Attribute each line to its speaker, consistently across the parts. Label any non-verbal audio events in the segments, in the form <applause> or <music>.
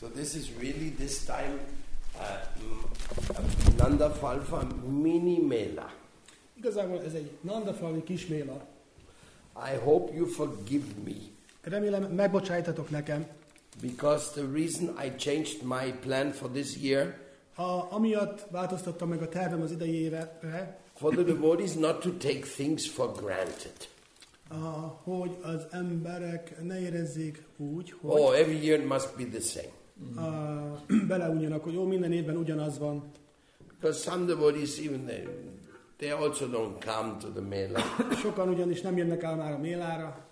Speaker 1: So this is really this time uh, Nanda Falfa mini mela.
Speaker 2: Igazából ez egy Nandafalvi kisméla.
Speaker 1: I hope you forgive me
Speaker 2: Remélem megbocsájtatok nekem.
Speaker 1: because the reason I changed my plan for this year
Speaker 2: A, amiatt változtattam meg a tervem az idei évre,
Speaker 1: for the devotees not to take things for granted.
Speaker 2: a, hogy az emberek ne érezzék úgy, hogy
Speaker 1: Oh, every year it must be the same.
Speaker 2: A, <clears throat> beleunjanak, hogy jó, minden évben ugyanaz van.
Speaker 1: Because some devotees, even they, they also don't come to the mela.
Speaker 2: Sokan ugyanis nem jönnek el már a mélára,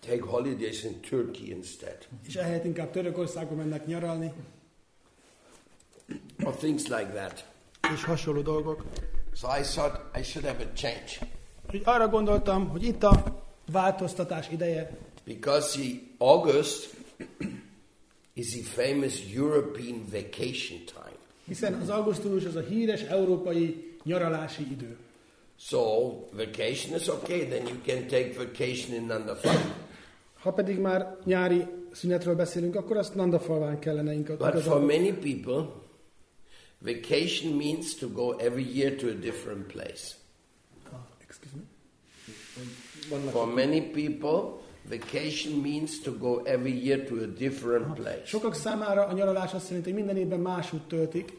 Speaker 1: Take holidays in Turkey instead,
Speaker 2: és ehelyett inkább Törökországba mennek nyaralni,
Speaker 1: or things like that.
Speaker 2: és hasonló dolgok.
Speaker 1: So I thought I should have a change.
Speaker 2: Úgyhogy arra gondoltam, hogy itt a változtatás ideje,
Speaker 1: Because the August is the famous European vacation time.
Speaker 2: hiszen az augusztus az a híres európai nyaralási idő.
Speaker 1: So vacation is okay, then you can take vacation in Nandafal. <coughs>
Speaker 2: Ha pedig már nyári szünetről beszélünk, akkor azt Nandafalván kellene inkább.
Speaker 1: But for many people, vacation means to go every year to a different place.
Speaker 2: Ah, excuse me.
Speaker 1: For many people, vacation means to go every year to a different place.
Speaker 2: Sokak számára a nyaralás azt jelenti, hogy minden évben máshogy töltik.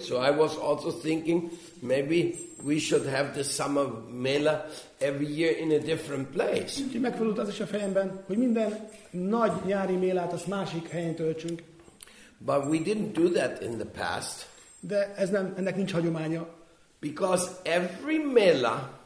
Speaker 1: So I was also thinking maybe we should have the summer mela every year in a different place.
Speaker 2: Úgyhogy megfordult az is a fejemben, hogy minden nagy nyári mélát azt másik helyen töltsünk.
Speaker 1: But we didn't do that in the past
Speaker 2: De ez nem, ennek nincs hagyománya,
Speaker 1: because every mela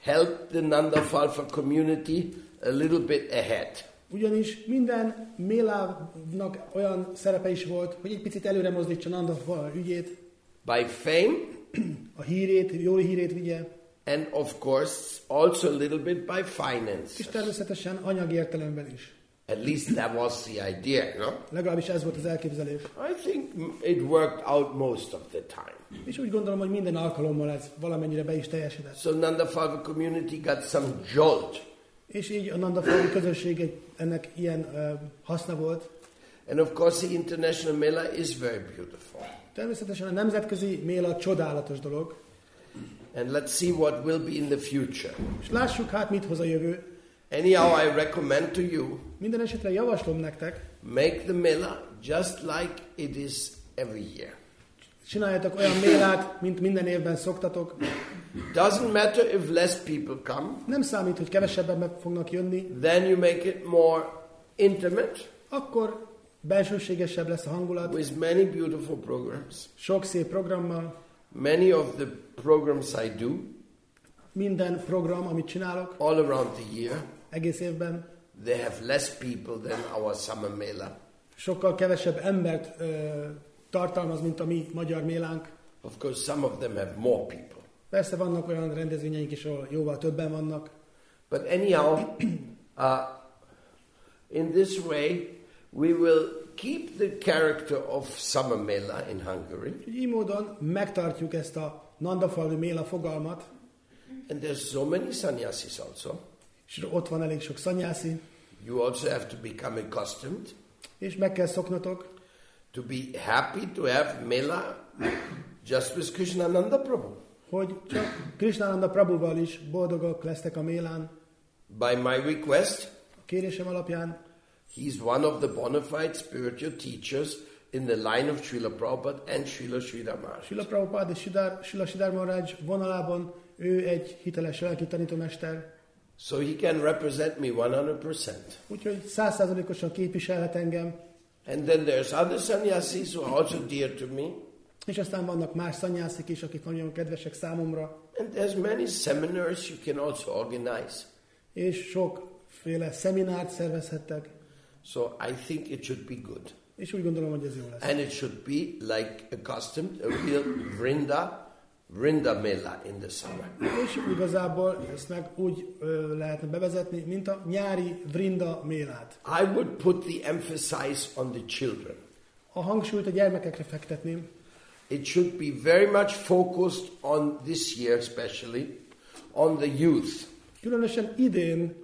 Speaker 1: helped the Nanda Falfa community a little bit ahead.
Speaker 2: ugyanis minden mélának olyan szerepe is volt, hogy egy picit előre mozdítsa Nanda ügyét,
Speaker 1: By fame <clears throat>
Speaker 2: a hírét, jó hírét vigye,
Speaker 1: and of course also a little bit by
Speaker 2: és
Speaker 1: finances.
Speaker 2: természetesen anyagi értelemben is.
Speaker 1: At least that was the idea, no?
Speaker 2: Legalábbis ez volt az elképzelés.
Speaker 1: I think it worked out most of the time.
Speaker 2: És úgy gondolom, hogy minden alkalommal ez valamennyire be is teljesített.
Speaker 1: So Nanda Falva community got some jolt.
Speaker 2: És így a Nanda Falvi közösség ennek ilyen uh, haszna volt.
Speaker 1: And of course the international mela is very beautiful.
Speaker 2: Természetesen a nemzetközi méla csodálatos dolog.
Speaker 1: And let's see what will be in the future.
Speaker 2: És lássuk hát, mit hoz a jövő.
Speaker 1: Anyhow, I recommend to you,
Speaker 2: Minden esetre javaslom nektek,
Speaker 1: make the mela just like it is every year.
Speaker 2: csináljatok olyan mélát, mint minden évben szoktatok.
Speaker 1: Doesn't matter if less people come,
Speaker 2: Nem számít, hogy kevesebben fognak jönni,
Speaker 1: then you make it more intimate
Speaker 2: akkor belsőségesebb lesz a hangulat,
Speaker 1: with many beautiful programs.
Speaker 2: sok szép programmal,
Speaker 1: Many of the programs I do
Speaker 2: minden program, amit csinálok
Speaker 1: all around the year,
Speaker 2: egész évben,
Speaker 1: they have less people than our summer mela.
Speaker 2: sokkal kevesebb embert ö, tartalmaz, mint a mi magyar mélánk.
Speaker 1: Of course, some of them have more people.
Speaker 2: Persze vannak olyan rendezvényeink is, ahol jóval többen vannak,
Speaker 1: But anyhow, uh, in this way, we will keep the character of summer mela in Hungary.
Speaker 2: Így módon megtartjuk ezt a Nandafalvi méla fogalmat,
Speaker 1: And there's so many sannyasis also.
Speaker 2: És ott van elég sok szanyászi,
Speaker 1: You also have to become accustomed
Speaker 2: és meg kell szoknatok,
Speaker 1: to be happy to have mela just with Krishnananda Prabhu.
Speaker 2: hogy csak Krishnananda Prabhuval is boldogok lesztek a mélán.
Speaker 1: By my request,
Speaker 2: A kérésem alapján
Speaker 1: he's one of the bona fide spiritual teachers in the line of Srila Prabhupada and Srila Sridhar Maharaj.
Speaker 2: Sila Prabhupád és Sidar, Sila Sidar Maharaj vonalában ő egy hiteles lelki tanítómester,
Speaker 1: So he can represent me 100%.
Speaker 2: úgyhogy százszázalékosan képviselhet engem,
Speaker 1: And then there's other sannyasis who are also dear to me.
Speaker 2: és aztán vannak más szanyászik is, akik nagyon kedvesek számomra,
Speaker 1: And there's many seminars you can also organize.
Speaker 2: és sokféle szeminárt szervezhettek,
Speaker 1: So I think it should be good.
Speaker 2: és úgy gondolom, hogy ez jó lesz.
Speaker 1: And it should be like accustomed, a real Vrinda, Vrinda Mela in the summer.
Speaker 2: És igazából ezt meg úgy ö, lehetne bevezetni, mint a nyári Vrinda mélát.
Speaker 1: I would put the emphasis on the children.
Speaker 2: A hangsúlyt a gyermekekre fektetném,
Speaker 1: It should be very much focused on this year, especially on the youth.
Speaker 2: Különösen idén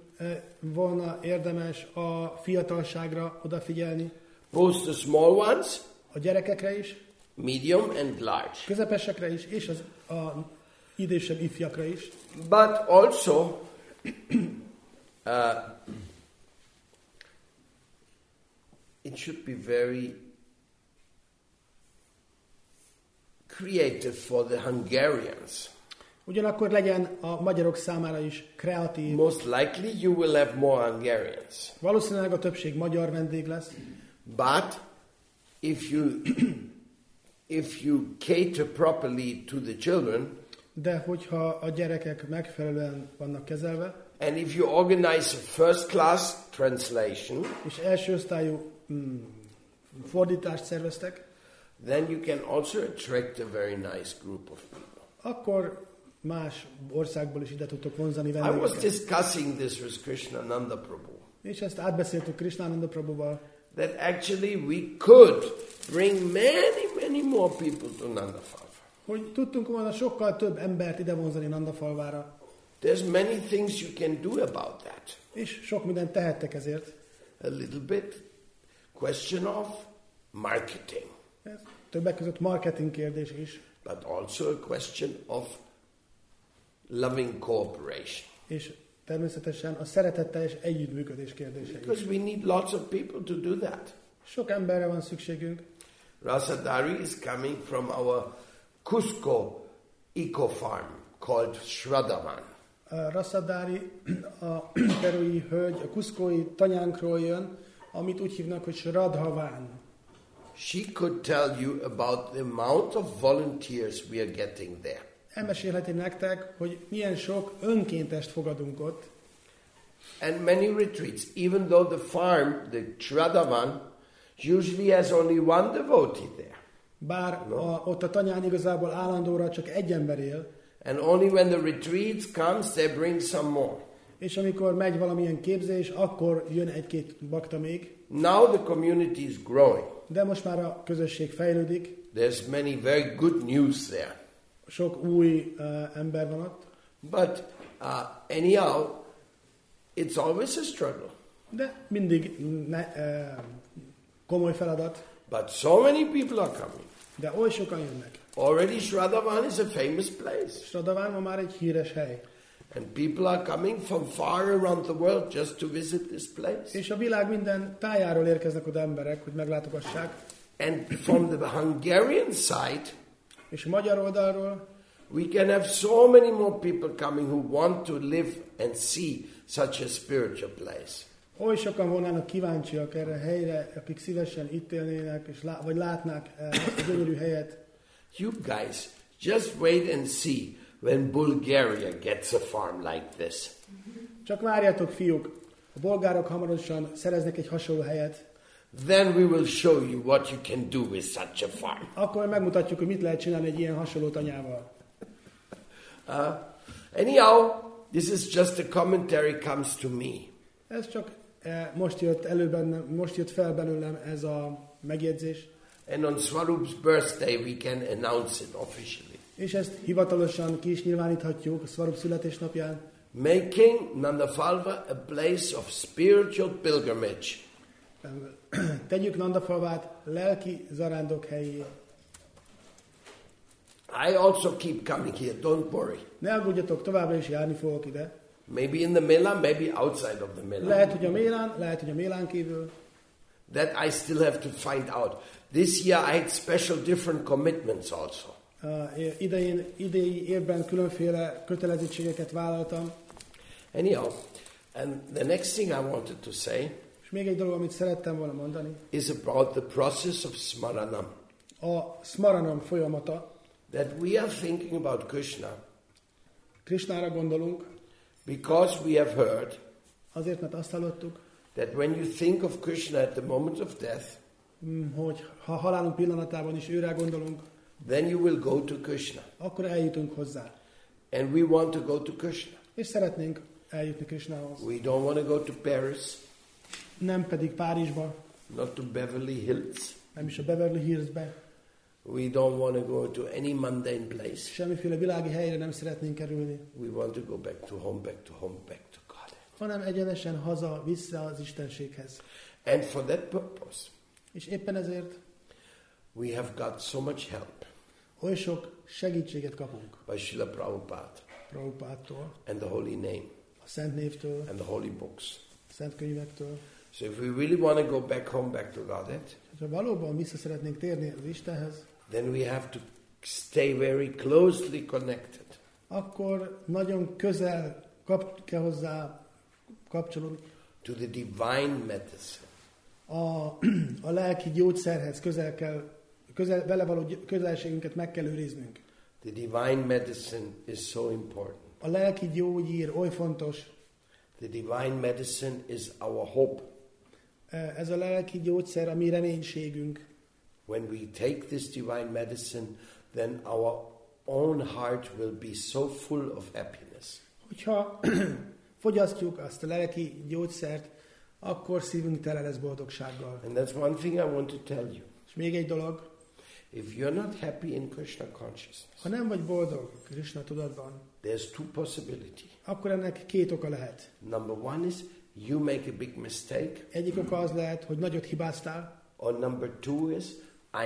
Speaker 2: volna érdemes a fiatalságra odafigyelni,
Speaker 1: both the small ones,
Speaker 2: a gyerekekre is,
Speaker 1: medium, and large.
Speaker 2: közepesekre is, és az a idősebb ifjakra is.
Speaker 1: But also, <clears throat> uh, it should be very creative for the Hungarians.
Speaker 2: Ugyanakkor legyen a magyarok számára is kreatív.
Speaker 1: Most likely you will have more Hungarians.
Speaker 2: Valószínűleg a többség magyar vendég lesz,
Speaker 1: But if you <clears throat> if you cater properly to the children
Speaker 2: de hogyha a gyerekek megfelelően vannak kezelve,
Speaker 1: and if you organize a first class translation,
Speaker 2: és első osztályú mm, fordítást szerveztek,
Speaker 1: then you can also attract a very nice group of people.
Speaker 2: akkor más országból is ide tudtok vonzani
Speaker 1: I was
Speaker 2: vendégeket.
Speaker 1: discussing this with Krishnananda Prabhu.
Speaker 2: És ezt átbeszéltük Krishnánanda Prabhuval,
Speaker 1: That actually we could bring many, many more people to Nandafalva.
Speaker 2: hogy tudtunk volna sokkal több embert ide vonzani Nandafalvára,
Speaker 1: There's many things you can do about that.
Speaker 2: és sok mindent tehettek ezért.
Speaker 1: A little bit question of marketing,
Speaker 2: Ez többek között marketing kérdés is,
Speaker 1: but also a question of loving cooperation.
Speaker 2: és természetesen a szeretetteljes együttműködés kérdése is.
Speaker 1: Because we need lots of people to do that.
Speaker 2: Sok emberre van szükségünk.
Speaker 1: Rasadari is coming from our Cusco eco farm called Shraddhavan.
Speaker 2: A Rassadári, <clears throat> a perui hölgy, a kuszkói tanyánkról jön, amit úgy hívnak, hogy Radhaván.
Speaker 1: She could tell you about the amount of volunteers we are getting there.
Speaker 2: Elmesélheti nektek, hogy milyen sok önkéntest fogadunk ott,
Speaker 1: And many retreats, even though the farm, the Shraddhavan, usually has only one devotee there.
Speaker 2: bár a, ott a tanyán igazából állandóra csak egy ember él,
Speaker 1: And only when the retreats comes, they bring some more.
Speaker 2: és amikor megy valamilyen képzés, akkor jön egy-két bakta még,
Speaker 1: Now the community is growing.
Speaker 2: de most már a közösség fejlődik,
Speaker 1: There's many very good news there.
Speaker 2: Sok új uh, ember van ott,
Speaker 1: But uh, anyhow, it's always a struggle.
Speaker 2: de mindig ne, uh, komoly feladat,
Speaker 1: But so many people are coming.
Speaker 2: de oly sokan jönnek.
Speaker 1: Already Shraddhavan is a famous place.
Speaker 2: Stradaván ma már egy híres hely.
Speaker 1: And people are coming from far around the world just to visit this place.
Speaker 2: És a világ minden tájáról érkeznek oda emberek, hogy meglátogassák.
Speaker 1: And from the Hungarian side,
Speaker 2: És magyar oldalról
Speaker 1: we can have so many more people coming who want to live and see such a spiritual place.
Speaker 2: oly sokan volnának kíváncsiak erre a helyre, akik szívesen itt élnének, és lá, vagy látnák eh, ezt a gyönyörű helyet.
Speaker 1: You guys, just wait and see when Bulgaria gets a farm like this.
Speaker 2: Csak várjátok, fiúk, a bolgárok hamarosan szereznek egy hasonló helyet,
Speaker 1: Then we will show you what you can do with such a farm.
Speaker 2: akkor megmutatjuk, hogy mit lehet csinálni egy ilyen hasonló tanyával.
Speaker 1: Uh, anyhow, this is just a commentary comes to me.
Speaker 2: Ez csak eh, most jött elő bennem, most jött fel belőlem ez a megjegyzés,
Speaker 1: And on Swarup's birthday, we can announce it officially.
Speaker 2: és ezt hivatalosan ki is nyilváníthatjuk a Svarup születésnapján.
Speaker 1: Making Nandafalva a place of spiritual pilgrimage.
Speaker 2: Tegyük Nandafalvát lelki zarándok helyé.
Speaker 1: I also keep coming here, don't worry.
Speaker 2: Ne aggódjatok, továbbra is járni fogok ide.
Speaker 1: Maybe in the Mela, maybe outside of the Mela.
Speaker 2: Lehet, hogy a Mélán, lehet, hogy a Mélán kívül.
Speaker 1: That I still have to find out. This year I had special different commitments also.
Speaker 2: Uh, idején, idei évben különféle kötelezettségeket vállaltam.
Speaker 1: Anyhow, and the next thing I wanted to say
Speaker 2: És még egy dolog, amit szerettem volna mondani,
Speaker 1: is about the process of smaranam.
Speaker 2: a smaranam folyamata.
Speaker 1: That we are thinking about Krishna
Speaker 2: Krisnára gondolunk,
Speaker 1: because we have heard
Speaker 2: azért, mert azt hallottuk,
Speaker 1: that when you think of Krishna at the moment of death,
Speaker 2: mm, hogy ha halálunk pillanatában is őre gondolunk,
Speaker 1: then you will go to Krishna.
Speaker 2: akkor eljutunk hozzá.
Speaker 1: And we want to go to Krishna.
Speaker 2: És szeretnénk eljutni Krisnához.
Speaker 1: We don't want to go to Paris,
Speaker 2: Nem pedig Párizsba,
Speaker 1: not to Beverly Hills.
Speaker 2: nem is a Beverly Hillsbe,
Speaker 1: We don't want to go to any mundane place.
Speaker 2: semmiféle világi helyre nem szeretnénk kerülni,
Speaker 1: We want to go back to home, back to home, back to God.
Speaker 2: hanem egyenesen haza, vissza az Istenséghez.
Speaker 1: And for that purpose,
Speaker 2: És éppen ezért
Speaker 1: we have got so much help
Speaker 2: oly sok segítséget kapunk
Speaker 1: by Srila Prabhupada
Speaker 2: Prabhupádtól,
Speaker 1: and the holy name
Speaker 2: a Szent Névtől,
Speaker 1: and the holy books.
Speaker 2: a Szent Könyvektől.
Speaker 1: So if we really want to go back home, back to Godhead,
Speaker 2: Ha valóban vissza szeretnénk térni az Istenhez,
Speaker 1: then we have to stay very closely connected
Speaker 2: akkor nagyon közel kap, kell hozzá kapcsolódni
Speaker 1: to the divine medicine.
Speaker 2: a, <clears throat> a lelki gyógyszerhez közel kell, közel, vele való gy- közelségünket meg kell őriznünk.
Speaker 1: The divine medicine is so important.
Speaker 2: A lelki gyógyír oly fontos,
Speaker 1: The divine medicine is our hope.
Speaker 2: Ez a lelki gyógyszer a mi reménységünk.
Speaker 1: When we take this divine medicine, then our own heart will be so full of happiness.
Speaker 2: Hogyha <clears throat> fogyasztjuk azt a lelki gyógyszert, akkor szívünk tele lesz boldogsággal.
Speaker 1: And that's one thing I want to tell you.
Speaker 2: És még egy dolog,
Speaker 1: If you're not happy in Krishna consciousness,
Speaker 2: ha nem vagy boldog Krishna tudatban,
Speaker 1: there's two possibility.
Speaker 2: akkor ennek két oka lehet.
Speaker 1: Number one is you make a big mistake,
Speaker 2: Egyik oka az lehet, hogy nagyot hibáztál,
Speaker 1: or number two is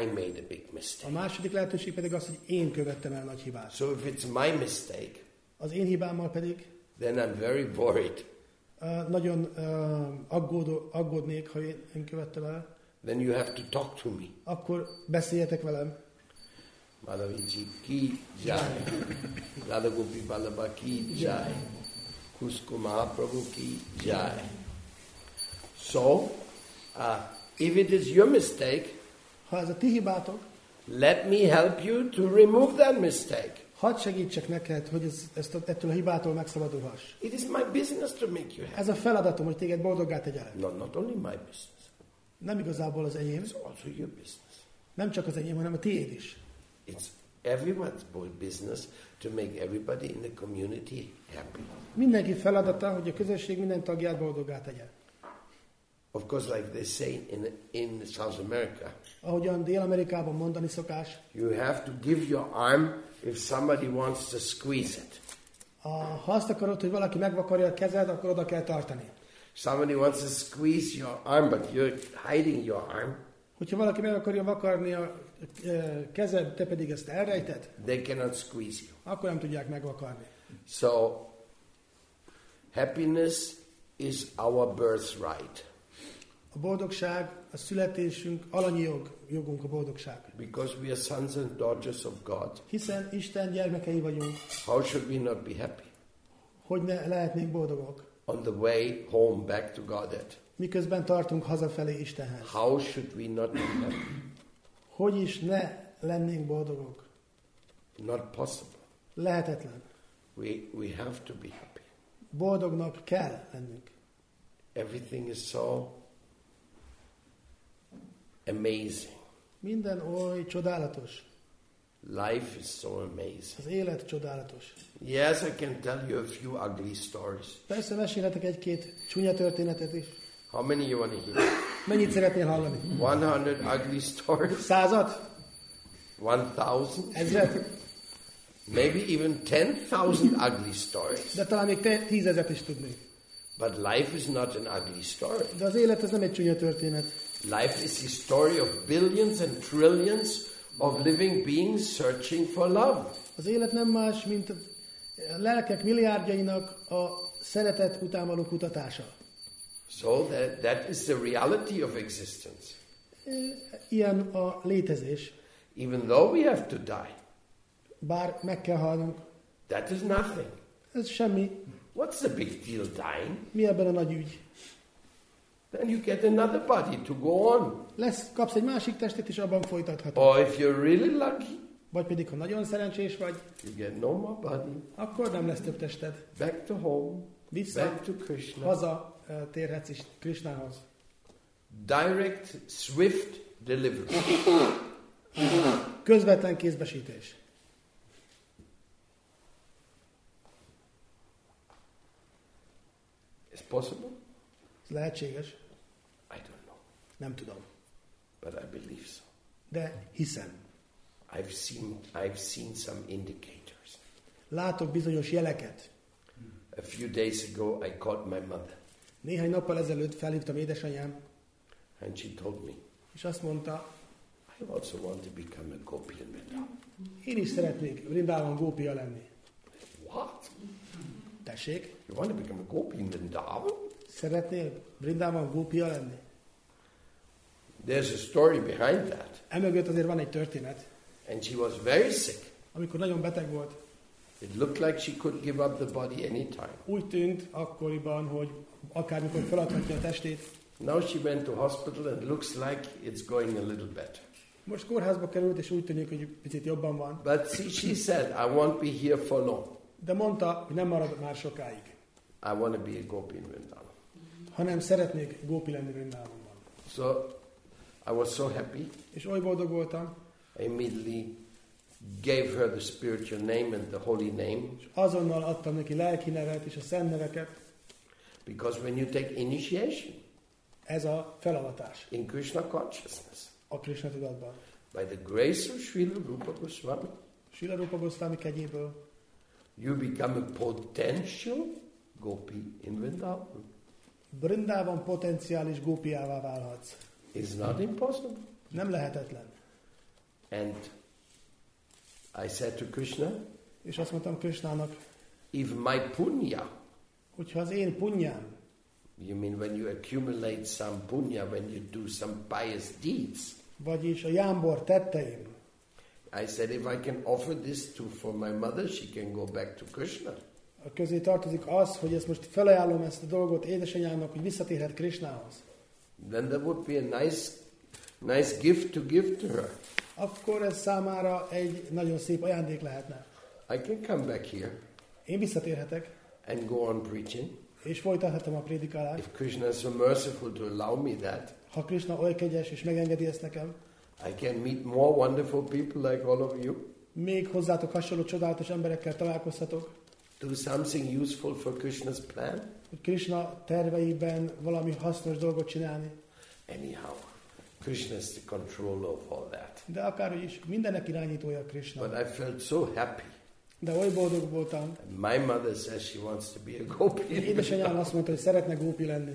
Speaker 1: I made a big
Speaker 2: a
Speaker 1: mistake.
Speaker 2: második lehetőség pedig az, hogy én követtem el nagy hibát.
Speaker 1: So if it's my mistake,
Speaker 2: Az én hibámmal pedig
Speaker 1: then I'm very worried.
Speaker 2: uh, nagyon uh, aggódó, aggódnék, ha én, én követtem el,
Speaker 1: Then you have to talk to me.
Speaker 2: akkor beszéljetek velem.
Speaker 1: Madhaviji ki jai. Radha Gopi Vallabha ki jai. Kusko Mahaprabhu ki jai. So, uh, if it is your mistake,
Speaker 2: Ha ez a ti hibátok,
Speaker 1: let me help you to remove that mistake.
Speaker 2: hadd segítsek neked, hogy ez, ezt, ettől a hibától megszabadulhass.
Speaker 1: It is my business to make you happy.
Speaker 2: Ez a feladatom, hogy téged boldoggá tegyelek.
Speaker 1: No, not only my business,
Speaker 2: Nem igazából az enyém,
Speaker 1: it's also your business.
Speaker 2: nem csak az enyém, hanem a tiéd is.
Speaker 1: It's everyone's business to make everybody in the community happy.
Speaker 2: Mindenki feladata, hogy a közösség minden tagját boldoggá tegye.
Speaker 1: Of course, like they say in, in South America,
Speaker 2: Ahogyan Dél-Amerikában mondani szokás,
Speaker 1: you have to give your arm if somebody wants to squeeze it.
Speaker 2: a, ha azt akarod, hogy valaki megvakarja a kezed, akkor oda kell tartani.
Speaker 1: Somebody wants to squeeze your arm, but you're hiding your arm,
Speaker 2: Hogyha valaki meg akarja vakarni a kezed, te pedig ezt elrejted,
Speaker 1: they cannot squeeze you.
Speaker 2: akkor nem tudják megvakarni.
Speaker 1: So, happiness is our birthright
Speaker 2: A boldogság, a születésünk, alanyi jog, jogunk a boldogság.
Speaker 1: because we are sons and daughters of God.
Speaker 2: Hiszen Isten gyermekei vagyunk,
Speaker 1: How should we not be happy?
Speaker 2: hogy ne lehetnénk boldogok.
Speaker 1: On the way home back to Godhead,
Speaker 2: Miközben tartunk hazafelé Istenhez.
Speaker 1: how should we not be happy?
Speaker 2: Hogy is ne lennénk boldogok?
Speaker 1: Not possible.
Speaker 2: Lehetetlen.
Speaker 1: We, we have to be happy.
Speaker 2: Boldognak kell lennünk.
Speaker 1: Everything is so amazing.
Speaker 2: Minden oly csodálatos.
Speaker 1: Life is so amazing.
Speaker 2: Az élet csodálatos.
Speaker 1: Yes, I can tell you a few ugly stories.
Speaker 2: Persze mesélhetek egy-két csúnya történetet is.
Speaker 1: How many you want to hear?
Speaker 2: Mennyit szeretnél hallani?
Speaker 1: 100 ugly stories?
Speaker 2: Százat?
Speaker 1: 1000?
Speaker 2: Ezret?
Speaker 1: Maybe even 10,000 ugly stories.
Speaker 2: De talán még tízezet is tudnék.
Speaker 1: But life is not an ugly story.
Speaker 2: De az élet az nem egy csúnya történet.
Speaker 1: Life is the story of billions and trillions of living beings searching for love.
Speaker 2: Az élet nem más, mint a lelkek milliárdjainak a szeretet után való kutatása.
Speaker 1: So that, that is the reality of existence.
Speaker 2: Ilyen a létezés.
Speaker 1: Even though we have to die,
Speaker 2: Bár meg kell halnunk.
Speaker 1: that is nothing.
Speaker 2: Ez semmi.
Speaker 1: What's the big deal dying?
Speaker 2: Mi ebben a nagy ügy?
Speaker 1: Then you get another body to go on.
Speaker 2: Lesz, kapsz egy másik testet, és abban folytathatod.
Speaker 1: Or if you're really lucky,
Speaker 2: Vagy pedig, ha nagyon szerencsés vagy,
Speaker 1: you get no more body.
Speaker 2: akkor nem lesz több tested.
Speaker 1: Back to home,
Speaker 2: Vissza,
Speaker 1: back to Krishna.
Speaker 2: haza térhetsz is Krisnához.
Speaker 1: Direct, swift delivery.
Speaker 2: Közvetlen kézbesítés.
Speaker 1: Is possible?
Speaker 2: Ez lehetséges?
Speaker 1: I don't know,
Speaker 2: Nem tudom.
Speaker 1: but I believe so.
Speaker 2: De hiszem.
Speaker 1: I've seen, I've seen some indicators.
Speaker 2: Látok bizonyos jeleket.
Speaker 1: A few days ago, I called my mother,
Speaker 2: Néhány nappal ezelőtt felhívtam édesanyám,
Speaker 1: and she told me,
Speaker 2: és azt mondta,
Speaker 1: I also want to become a gopi in Vrindavan.
Speaker 2: én is szeretnék Vrindában gópia lenni.
Speaker 1: What?
Speaker 2: Tessék,
Speaker 1: You want to become a gopi in Vrindavan?
Speaker 2: szeretnél Vrindában gópia lenni?
Speaker 1: There's a story behind that.
Speaker 2: Emögött azért van egy történet.
Speaker 1: And she was very sick.
Speaker 2: Amikor nagyon beteg volt,
Speaker 1: It looked like she could give up the body anytime.
Speaker 2: úgy tűnt akkoriban, hogy akármikor feladhatja a testét.
Speaker 1: Now she went to hospital and looks like it's going a little better.
Speaker 2: Most kórházba került, és úgy tűnik, hogy picit jobban van.
Speaker 1: But see, she said, I won't be here for long.
Speaker 2: De mondta, hogy nem marad már sokáig,
Speaker 1: I want to be a gopi in Vrindavan.
Speaker 2: hanem szeretnék gópi lenni Vrindávonban.
Speaker 1: So I was so happy.
Speaker 2: És oly boldog voltam,
Speaker 1: I immediately gave her the spiritual name and the holy name
Speaker 2: és azonnal adtam neki lelki nevet és a szent neveket.
Speaker 1: Because when you take initiation
Speaker 2: Ez a felavatás
Speaker 1: in Krishna consciousness
Speaker 2: a Krishna tudatban.
Speaker 1: by the grace of Srila Rupa Goswami,
Speaker 2: Sila Rupa Goswami kegyéből
Speaker 1: you become a potential gopi in Vrindavan.
Speaker 2: Brindában potenciális gópiává válhatsz.
Speaker 1: It's not impossible.
Speaker 2: Nem lehetetlen.
Speaker 1: And I said to Krishna,
Speaker 2: És azt mondtam Krishnának,
Speaker 1: if my punya,
Speaker 2: hogyha az én punyám,
Speaker 1: you mean when you accumulate some punya, when you do some pious deeds,
Speaker 2: vagyis a jámbor tetteim,
Speaker 1: I said if I can offer this to for my mother, she can go back to Krishna.
Speaker 2: a közé tartozik az, hogy ezt most felajánlom ezt a dolgot édesanyámnak, hogy visszatérhet Krishnához.
Speaker 1: Then that would be a nice, nice gift to give to her.
Speaker 2: Akkor ez számára egy nagyon szép ajándék lehetne.
Speaker 1: I can come back here
Speaker 2: Én visszatérhetek,
Speaker 1: and go on preaching.
Speaker 2: és folytathatom a prédikálást.
Speaker 1: If Krishna is so merciful to allow me that,
Speaker 2: Ha Krishna oly kegyes és megengedi ezt nekem,
Speaker 1: I can meet more wonderful people like all of you.
Speaker 2: még hozzátok hasonló csodálatos emberekkel találkozhatok,
Speaker 1: Do something useful for Krishna's plan.
Speaker 2: hogy Krishna terveiben valami hasznos dolgot csinálni.
Speaker 1: Anyhow, Krishna is the controller of all that.
Speaker 2: De akárhogy is, mindenek irányítója Krishna.
Speaker 1: But I felt so happy.
Speaker 2: Oly boldog voltam,
Speaker 1: My mother says she wants to be a gopi.
Speaker 2: hogy édesanyám azt mondta, hogy szeretne gópi lenni.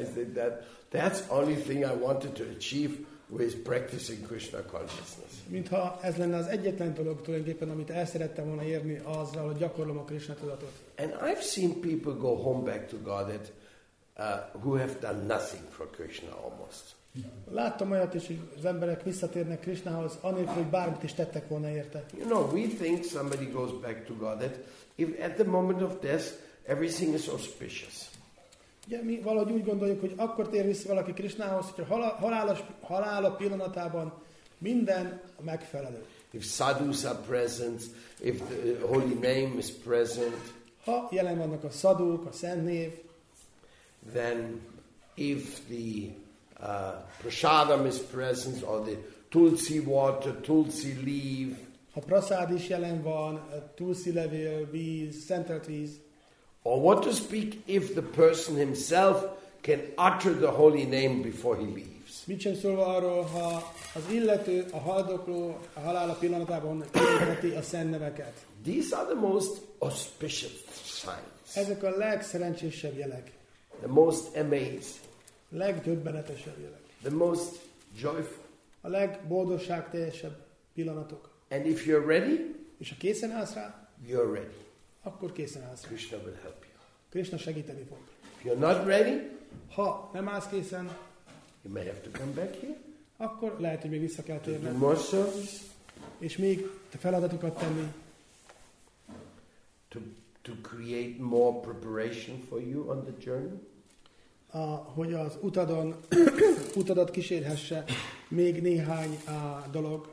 Speaker 1: I said that that's the only thing I wanted to achieve with practicing Krishna consciousness.
Speaker 2: Mintha ez lenne az egyetlen dolog tulajdonképpen, amit el szerettem volna érni azzal, hogy gyakorlom a Krishna tudatot.
Speaker 1: And I've seen people go home back to God that, uh, who have done nothing for Krishna almost.
Speaker 2: Láttam olyat is, hogy az emberek visszatérnek Krishnához, anélkül, hogy bármit is tettek volna érte.
Speaker 1: You know, we think somebody goes back to God that if at the moment of death everything is auspicious.
Speaker 2: Ugye mi valahogy úgy gondoljuk, hogy akkor tér vissza valaki Krishnához, hogyha hala- halálos, halála pillanatában minden megfelelő.
Speaker 1: If sadhus are present, if the holy name is present,
Speaker 2: Ha jelen vannak a szadók, a szent név,
Speaker 1: then if the uh, prasadam is present or the tulsi water, tulsi leaf,
Speaker 2: ha praszád is jelen van, tulsi levél, víz, szentelt víz,
Speaker 1: or what to speak if the person himself can utter the holy name before he leaves.
Speaker 2: Mit sem szólva arról, ha az illető, a haldokló a halála pillanatában érheti a szent neveket.
Speaker 1: These are the most auspicious signs,
Speaker 2: Ezek a legszerencsésebb jelek,
Speaker 1: the most amazing,
Speaker 2: legdöbbenetesebb jelek,
Speaker 1: the most joyful.
Speaker 2: a legboldogság teljesebb pillanatok.
Speaker 1: And if you're ready,
Speaker 2: És ha készen állsz rá,
Speaker 1: you're ready.
Speaker 2: akkor készen állsz rá.
Speaker 1: Krishna will help you.
Speaker 2: Krishna segíteni fog.
Speaker 1: If you're not ready,
Speaker 2: Ha nem állsz készen,
Speaker 1: you may have to come back here
Speaker 2: akkor lehet, hogy még vissza kell
Speaker 1: to do
Speaker 2: térned,
Speaker 1: more service,
Speaker 2: és még te feladatokat tenni,
Speaker 1: to, to create more preparation for you on the journey.
Speaker 2: A, hogy az utadon, <coughs> utadat kísérhesse még néhány a, dolog.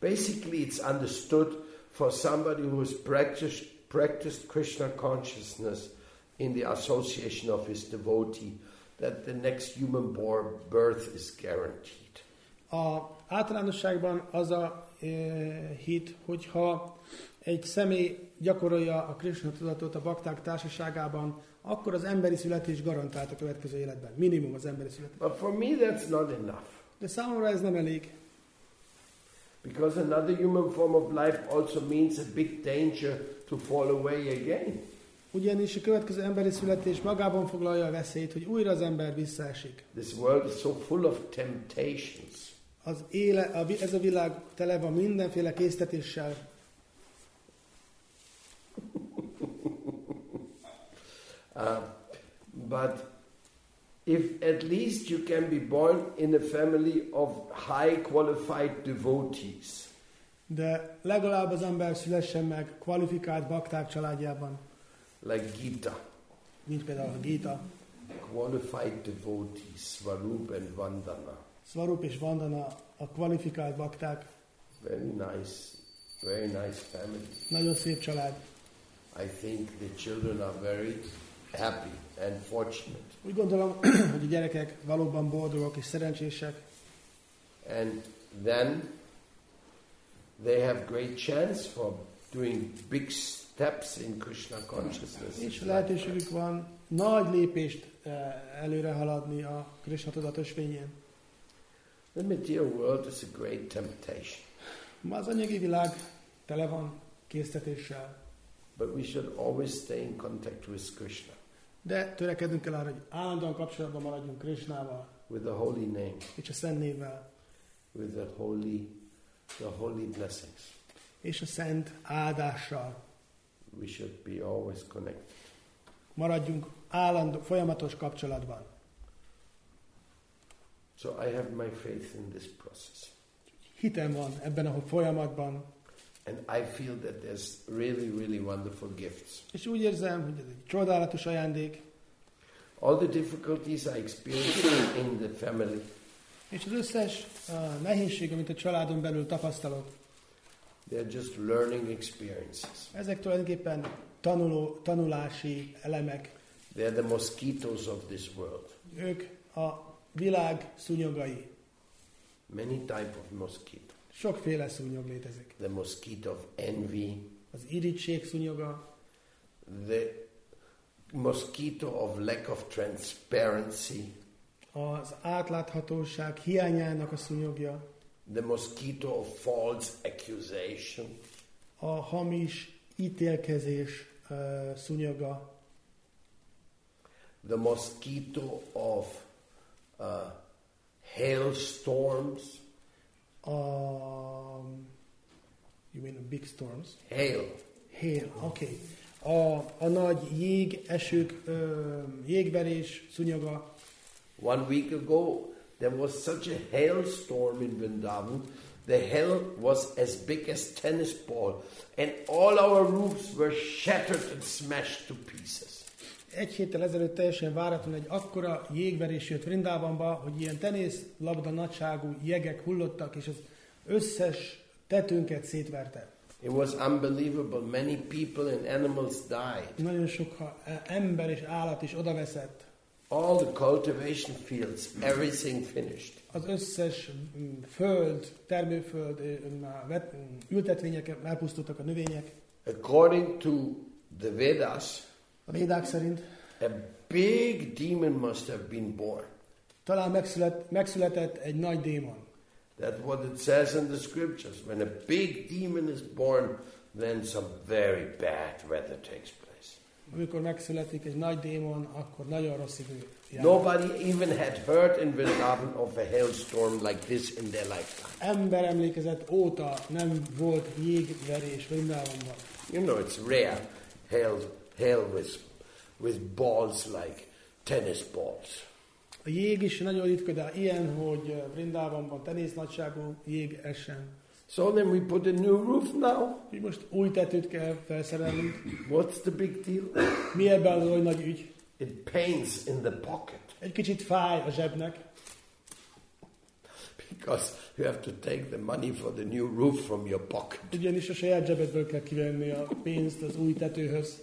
Speaker 1: Basically, it's understood for somebody who has practiced, practiced Krishna consciousness in the association of his devotee that the next human born birth is guaranteed.
Speaker 2: A általánosságban az a e, hit, hogyha egy személy gyakorolja a Krishna tudatot a bakták társaságában, akkor az emberi születés garantált a következő életben. Minimum az emberi születés.
Speaker 1: But for me, that's not enough.
Speaker 2: De számomra ez nem elég,
Speaker 1: Because another human form of life also means a big danger to fall away again.
Speaker 2: Ugyanis a következő emberi születés magában foglalja a veszélyt, hogy újra az ember visszaesik.
Speaker 1: This world is so full of temptations.
Speaker 2: Az éle, a, ez a világ tele van mindenféle késztetéssel,
Speaker 1: Uh, but if at least you can be born in a family of high qualified devotees,
Speaker 2: de legalább az ember szülessen meg kvalifikált bakták családjában,
Speaker 1: like Gita,
Speaker 2: mint például a Gita,
Speaker 1: qualified devotees, Svarup and Vandana.
Speaker 2: Svarup és Vandana, a kvalifikált bakták,
Speaker 1: Very nice, very nice family.
Speaker 2: nagyon szép család.
Speaker 1: I think the children are very happy and fortunate.
Speaker 2: Úgy gondolom, <clears throat> hogy a gyerekek valóban boldogok és szerencsések,
Speaker 1: And then they have great chance for doing big steps in Krishna consciousness.
Speaker 2: és lehetőségük van nagy lépést eh, előre haladni a Krishna tudat ösvényén.
Speaker 1: The material world is a great temptation,
Speaker 2: Ma az anyagi világ tele van késztetéssel,
Speaker 1: but we should always stay in contact with Krishna,
Speaker 2: de törekedünk el arra, hogy állandóan kapcsolatban maradjunk Krishnával
Speaker 1: with the holy name,
Speaker 2: és a Szent névvel,
Speaker 1: with the holy, the holy blessings.
Speaker 2: és a Szent áldással.
Speaker 1: We should be always connected.
Speaker 2: Maradjunk állandó, folyamatos kapcsolatban.
Speaker 1: So I have my faith in this process.
Speaker 2: Hitem van ebben a folyamatban,
Speaker 1: And I feel that there's really, really wonderful gifts.
Speaker 2: és úgy érzem, hogy ez egy csodálatos ajándék,
Speaker 1: All the difficulties I experienced in the family,
Speaker 2: és az összes uh, nehézség, amit a családon belül tapasztalok,
Speaker 1: they're just learning experiences.
Speaker 2: ezek tulajdonképpen tanuló, tanulási elemek.
Speaker 1: They're the mosquitoes of this world.
Speaker 2: Ők a világ szúnyogai.
Speaker 1: Many type of mosquito.
Speaker 2: Sokféle szúnyog létezik.
Speaker 1: The mosquito of envy,
Speaker 2: Az irigység szúnyoga,
Speaker 1: the mosquito of lack of transparency,
Speaker 2: az átláthatóság hiányának a szúnyogja,
Speaker 1: the mosquito of false accusation,
Speaker 2: a hamis ítélkezés uh, szúnyoga,
Speaker 1: the mosquito of uh, hailstorms,
Speaker 2: a you mean big storms?
Speaker 1: hail,
Speaker 2: Hail. Okay. A, a nagy jég, esők, um, ö, jégverés szúnyoga.
Speaker 1: One week ago, there was such a hailstorm in Vrindavan. The hail was as big as tennis ball, and all our roofs were shattered and smashed to pieces.
Speaker 2: Egy héttel ezelőtt teljesen váratlan egy akkora jégverés jött Vrindávamba, hogy ilyen tenészlabda nagyságú jegek hullottak, és az összes tetőnket szétverte.
Speaker 1: It was unbelievable. Many people and animals died.
Speaker 2: Nagyon sok ha- ember és állat is odaveszett.
Speaker 1: All the cultivation fields, everything finished.
Speaker 2: Az összes mm, föld, termőföld, vet- mm, ültetvények elpusztultak a növények.
Speaker 1: According to the Vedas,
Speaker 2: A védák szerint
Speaker 1: a big demon must have been born.
Speaker 2: talán megszület, megszületett egy nagy démon.
Speaker 1: That's what it says in the scriptures. When a big demon is born, then some very bad weather takes place.
Speaker 2: Amikor megszületik egy nagy démon, akkor nagyon rossz idő jár.
Speaker 1: Nobody even had heard in Vrindavan of a hailstorm like this in their lifetime.
Speaker 2: Ember emlékezet óta nem volt jégverés Vrindávonban.
Speaker 1: You know, it's rare. Hail, hail with, with balls like tennis balls.
Speaker 2: A jég is nagyon ritka, de ilyen, hogy eh, Vrindávonban tenész nagyságú jég essen.
Speaker 1: So then we put a new roof now.
Speaker 2: Így most új tetőt kell felszerelnünk.
Speaker 1: What's the big deal?
Speaker 2: Mi ebben az olyan nagy ügy?
Speaker 1: It pains in the pocket
Speaker 2: Egy kicsit fáj a zsebnek,
Speaker 1: because you have to take the money for the new roof from your pocket.
Speaker 2: ugyanis a saját zsebedből kell kivenni a pénzt az új tetőhöz.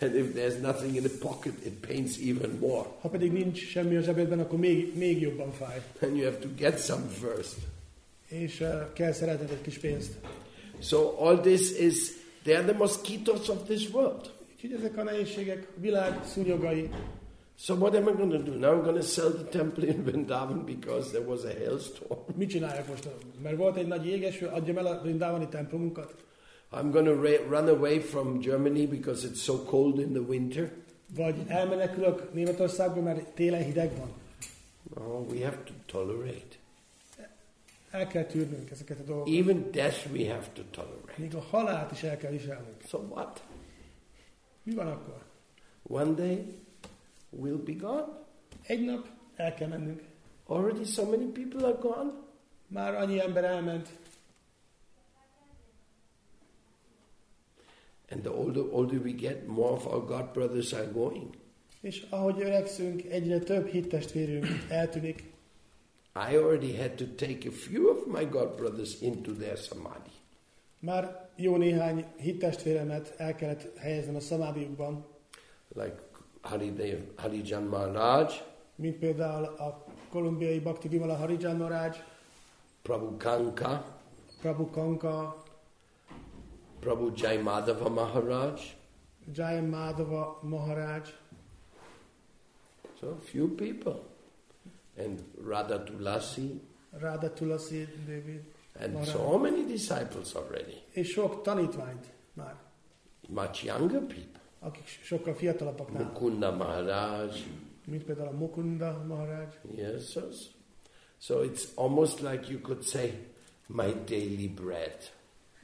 Speaker 1: And if there's nothing in the pocket, it pains even more.
Speaker 2: Ha pedig nincs semmi a zsebedben, akkor még, még jobban fáj.
Speaker 1: And you have to get some first.
Speaker 2: És uh, kell szeretned egy kis pénzt.
Speaker 1: So all this is, they are the mosquitoes of this world.
Speaker 2: Úgyhogy ezek a nehézségek világ szúnyogai.
Speaker 1: So what am I going to do? Now I'm going to sell the temple in Vrindavan because there was a hailstorm.
Speaker 2: Mit csináljak most? Mert volt egy nagy jégeső, adjam el a Vrindávani templomunkat.
Speaker 1: I'm going to ra- run away from Germany because it's so cold in the winter.
Speaker 2: Vagy elmenekülök Németországba, mert télen hideg van.
Speaker 1: No, we have to tolerate.
Speaker 2: El kell tűrnünk ezeket a dolgokat.
Speaker 1: Even death we have to tolerate.
Speaker 2: Még a halált is el kell viselnünk.
Speaker 1: So what?
Speaker 2: Mi van akkor?
Speaker 1: One day we'll be gone.
Speaker 2: Egy nap el kell mennünk.
Speaker 1: Already so many people are gone.
Speaker 2: Már annyi ember elment.
Speaker 1: And the older older we get, more of our God brothers are going.
Speaker 2: És ahogy öregszünk, egyre több hittestvérünk eltűnik.
Speaker 1: I already had to take a few of my God brothers into their samadhi.
Speaker 2: Már jó néhány hittestvéremet el kellett helyeznem a szamádiukban,
Speaker 1: Like Haridev, Harijan Maharaj,
Speaker 2: mint például a kolumbiai Bhakti Vimala Harijan Maharaj,
Speaker 1: Prabhu Kanka,
Speaker 2: Prabhu Kanka,
Speaker 1: Prabhu Jai Madhava Maharaj.
Speaker 2: Jayam Madhava Maharaj,
Speaker 1: So few people. And Radha Tulasi,
Speaker 2: Radha Tulasi Devi,
Speaker 1: and
Speaker 2: Maharaj.
Speaker 1: so many disciples already.
Speaker 2: és sok tanítványt már,
Speaker 1: Much younger people.
Speaker 2: akik sokkal fiatalabbak nála,
Speaker 1: Mukunda Maharaj.
Speaker 2: mint például a Mukunda Maharaj.
Speaker 1: Yes, yes. So it's almost like you could say, my daily bread.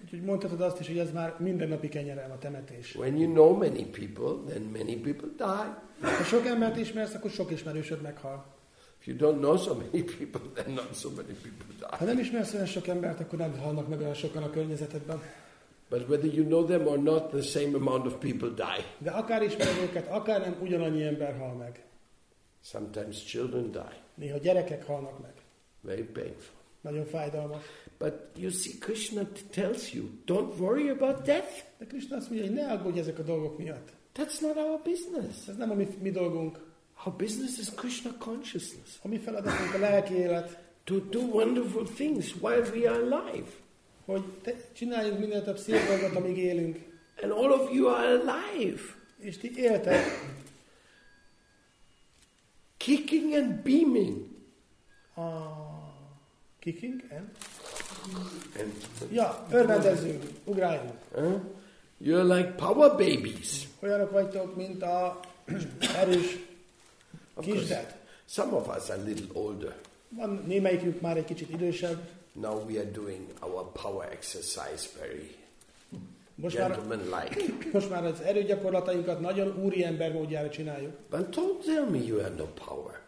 Speaker 2: Úgyhogy mondhatod azt is, hogy ez már mindennapi kenyerem a temetés.
Speaker 1: When you know many people, then many people die.
Speaker 2: Ha sok embert ismersz, akkor sok ismerősöd meghal.
Speaker 1: If you don't know so many people, <laughs> then not so many people
Speaker 2: Ha
Speaker 1: die.
Speaker 2: nem ismersz olyan sok embert, akkor nem halnak meg olyan sokan a környezetedben.
Speaker 1: But whether you know them or not, the same amount of people die.
Speaker 2: De akár ismered őket, akár nem, ugyanannyi ember hal meg.
Speaker 1: Sometimes children die.
Speaker 2: Néha gyerekek halnak meg.
Speaker 1: Very painful.
Speaker 2: Nagyon fájdalmas.
Speaker 1: But you see, Krishna tells you, don't worry about death.
Speaker 2: De Krishna azt mondja, hogy ne aggódj ezek a dolgok miatt.
Speaker 1: That's not our business.
Speaker 2: Ez nem a mi, mi dolgunk.
Speaker 1: Our business is Krishna consciousness.
Speaker 2: A mi feladatunk a lelki élet,
Speaker 1: To do wonderful things while we are alive.
Speaker 2: hogy te, csináljunk minél több szép dolgot, amíg élünk.
Speaker 1: And all of you are alive,
Speaker 2: És ti éltek,
Speaker 1: kicking and beaming.
Speaker 2: a kicking, and?
Speaker 1: And
Speaker 2: Ja, örvendezzünk, ugráljunk.
Speaker 1: huh? you're like power babies.
Speaker 2: Olyanok vagytok, mint a erős kisded.
Speaker 1: some of us are a little older.
Speaker 2: Van némelyikünk már egy kicsit idősebb.
Speaker 1: Now we are doing our power exercise very
Speaker 2: Most már,
Speaker 1: gentleman-like. <clears throat>
Speaker 2: most már az erőgyakorlatainkat nagyon úri ember módjára csináljuk.
Speaker 1: But don't tell me you have no power.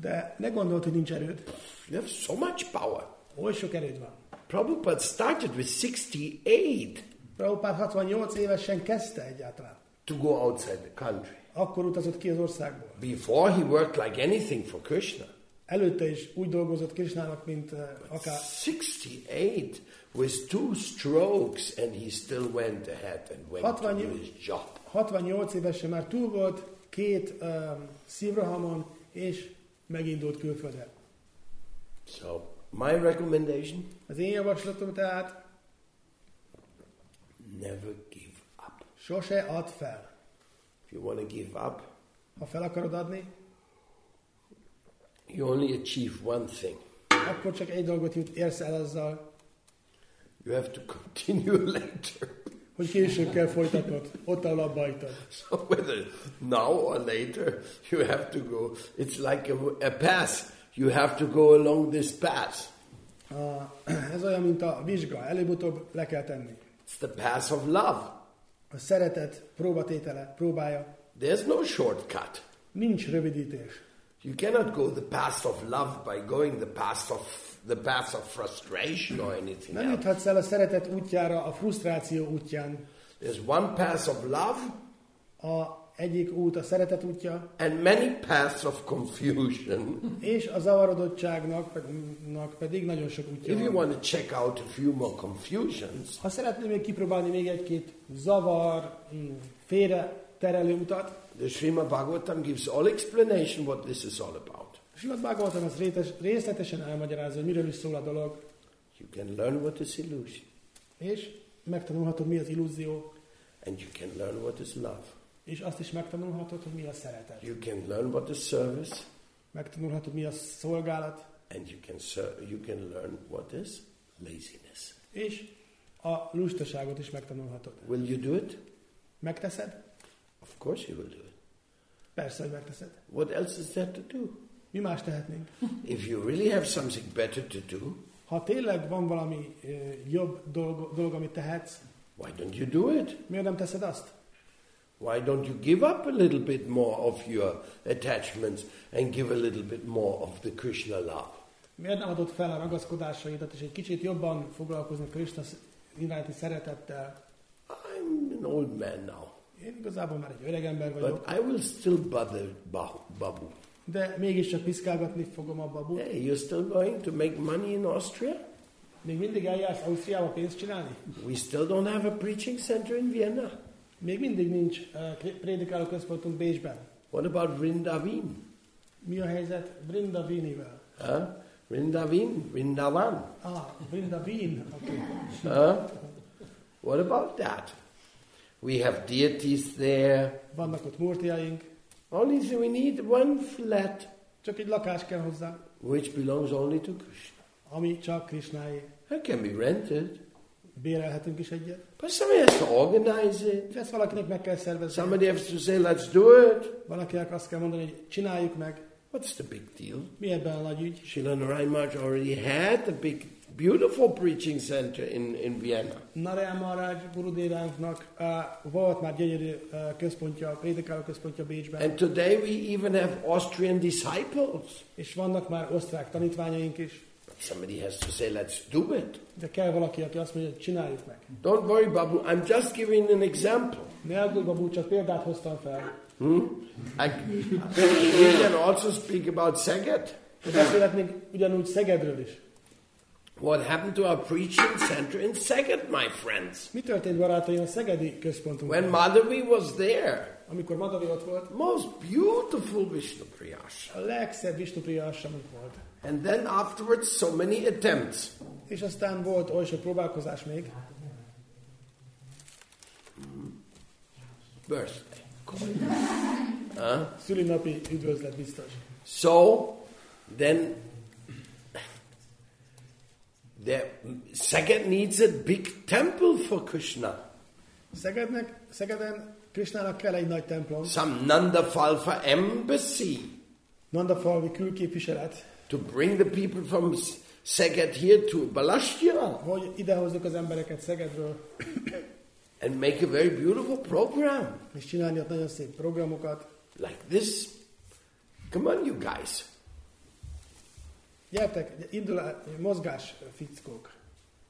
Speaker 2: De ne gondold, hogy nincs erőd.
Speaker 1: You have so much power.
Speaker 2: Oly sok erőd van.
Speaker 1: Prabhupada started with 68
Speaker 2: Prabhupád 68 évesen kezdte egyáltalán.
Speaker 1: to go outside the country.
Speaker 2: Akkor utazott ki az országból.
Speaker 1: Before he worked like anything for Krishna.
Speaker 2: Előtte is úgy dolgozott Krisnának, mint uh, akár
Speaker 1: 68 with two strokes and he still went ahead and went to
Speaker 2: 68
Speaker 1: do his job.
Speaker 2: 68 évesen már túl volt két um, szívrohamon, és megindult külföldre.
Speaker 1: So my recommendation,
Speaker 2: Az én javaslatom tehát,
Speaker 1: never give up.
Speaker 2: sose add fel.
Speaker 1: If you want to give up,
Speaker 2: Ha fel akarod adni,
Speaker 1: you only achieve one thing.
Speaker 2: akkor csak egy dolgot jut, érsz el azzal,
Speaker 1: You have to continue <laughs> later.
Speaker 2: Hogy később kell folytatnod, ott, ahol abba hagytad. <laughs>
Speaker 1: So whether now or later, you have to go. It's like a, a path. You have to go along this path.
Speaker 2: A, <clears throat> ez olyan, mint a vizsga, előbb-utóbb le kell tenni.
Speaker 1: It's the path of love.
Speaker 2: A szeretet próbatétele, próbája,
Speaker 1: There's no shortcut.
Speaker 2: nincs rövidítés.
Speaker 1: You cannot go the path of love by going the path of the path of frustration or anything
Speaker 2: Nem juthatsz el a szeretet útjára a frusztráció útján.
Speaker 1: There's one path of love
Speaker 2: A egyik út a szeretet útja,
Speaker 1: and many paths of confusion.
Speaker 2: és a zavarodottságnak nak pedig nagyon sok útja
Speaker 1: If you want to check out a few more confusions,
Speaker 2: Ha szeretném még kipróbálni még egy-két zavar, félre terelő utat,
Speaker 1: the Srimad Bhagavatam gives all explanation what this is all about.
Speaker 2: Simad Bhagavatam az részletesen elmagyarázza, hogy miről is szól a dolog,
Speaker 1: You can learn what is illusion,
Speaker 2: és megtanulhatod, mi az illúzió,
Speaker 1: and you can learn what is love.
Speaker 2: és azt is megtanulhatod, hogy mi a szeretet.
Speaker 1: You can learn what is service,
Speaker 2: Megtanulhatod, mi a szolgálat,
Speaker 1: and you can you can learn what is laziness.
Speaker 2: és a lustaságot is megtanulhatod.
Speaker 1: Will you do it?
Speaker 2: Megteszed?
Speaker 1: Of course you will do it.
Speaker 2: Persze, hogy megteszed.
Speaker 1: What else is there to do?
Speaker 2: Mi más tehetnénk?
Speaker 1: If you really have something better to do,
Speaker 2: Ha tényleg van valami ö, jobb dolog, dolog, amit tehetsz,
Speaker 1: why don't you do it?
Speaker 2: miért nem teszed azt?
Speaker 1: Why don't you give up a little bit more of your attachments and give a little bit more of the Krishna love?
Speaker 2: Miért nem adod fel a ragaszkodásaidat, és egy kicsit jobban foglalkozni Krishna iránti szeretettel?
Speaker 1: I'm an old man now,
Speaker 2: Én igazából már egy öreg ember vagyok,
Speaker 1: but I will still bother Babu.
Speaker 2: De mégiscsak piszkálgatni fogom a babut.
Speaker 1: Hey, you're still going to make money in Austria?
Speaker 2: Még mindig eljársz Ausztriába pénzt csinálni?
Speaker 1: We still don't have a preaching center in Vienna.
Speaker 2: Még mindig nincs uh, prédikáló központunk Bécsben.
Speaker 1: What about Vrindavin?
Speaker 2: Mi a helyzet Brinda Vinivel?
Speaker 1: Huh? Vrindavin? Vrindavan?
Speaker 2: Ah, Brinda Vin, oké. Okay.
Speaker 1: Huh? What about that? We have deities there.
Speaker 2: Vannak ott múrtiaink,
Speaker 1: Only thing we need one flat,
Speaker 2: csak egy lakás kell hozzá,
Speaker 1: which belongs only to Krishna.
Speaker 2: ami csak Krishnáé.
Speaker 1: That can be rented,
Speaker 2: Bérelhetünk is egyet.
Speaker 1: but somebody has to organize it.
Speaker 2: Ezt valakinek meg kell szervezni.
Speaker 1: Somebody has to say, "Let's do it."
Speaker 2: Valakinek azt kell mondani, hogy csináljuk meg.
Speaker 1: What's the big deal?
Speaker 2: Mi ebben a nagy ügy?
Speaker 1: Narayan Maharaj already had a big, beautiful preaching center in, in Vienna.
Speaker 2: Narayana Maharaj Gurudevánknak uh, volt már gyönyörű uh, központja, prédikáló központja Bécsben,
Speaker 1: And today we even have Austrian disciples.
Speaker 2: és vannak már osztrák tanítványaink is,
Speaker 1: somebody has to say, let's do it.
Speaker 2: de kell valaki, aki azt mondja, csináljuk meg.
Speaker 1: Don't worry, Babu. I'm just giving an example.
Speaker 2: Ne aggódj, Babu, csak példát hoztam fel.
Speaker 1: Hmm? I, we can also speak about Szeged.
Speaker 2: De beszélhetnénk ugyanúgy Szegedről is.
Speaker 1: What happened to our preaching center in Szeged, my friends?
Speaker 2: Mi történt, barátaim, a Szegedi központunkban?
Speaker 1: When Madhavi was there,
Speaker 2: Amikor Madavi ott volt,
Speaker 1: most beautiful Vishnu Priyas.
Speaker 2: a legszebb Vishnupriya amit volt.
Speaker 1: And then afterwards, so many attempts.
Speaker 2: És aztán volt oly sok próbálkozás még,
Speaker 1: Birthday. Huh?
Speaker 2: szülinapi üdvözlet biztos.
Speaker 1: So then, the Szeged needs a big temple for Krishna.
Speaker 2: Szegednek, Szegeden Krisnának kell egy nagy templom,
Speaker 1: Some Nandafalfa embassy
Speaker 2: Nandafalvi külképviselet,
Speaker 1: to bring the people from Szeged here to Balashtia
Speaker 2: hogy idehozzuk az embereket Szegedről,
Speaker 1: and make a very beautiful program
Speaker 2: és csinálni ott nagyon szép programokat.
Speaker 1: like this. Come on, you guys.
Speaker 2: Gyertek, indul a mozgás, fickók.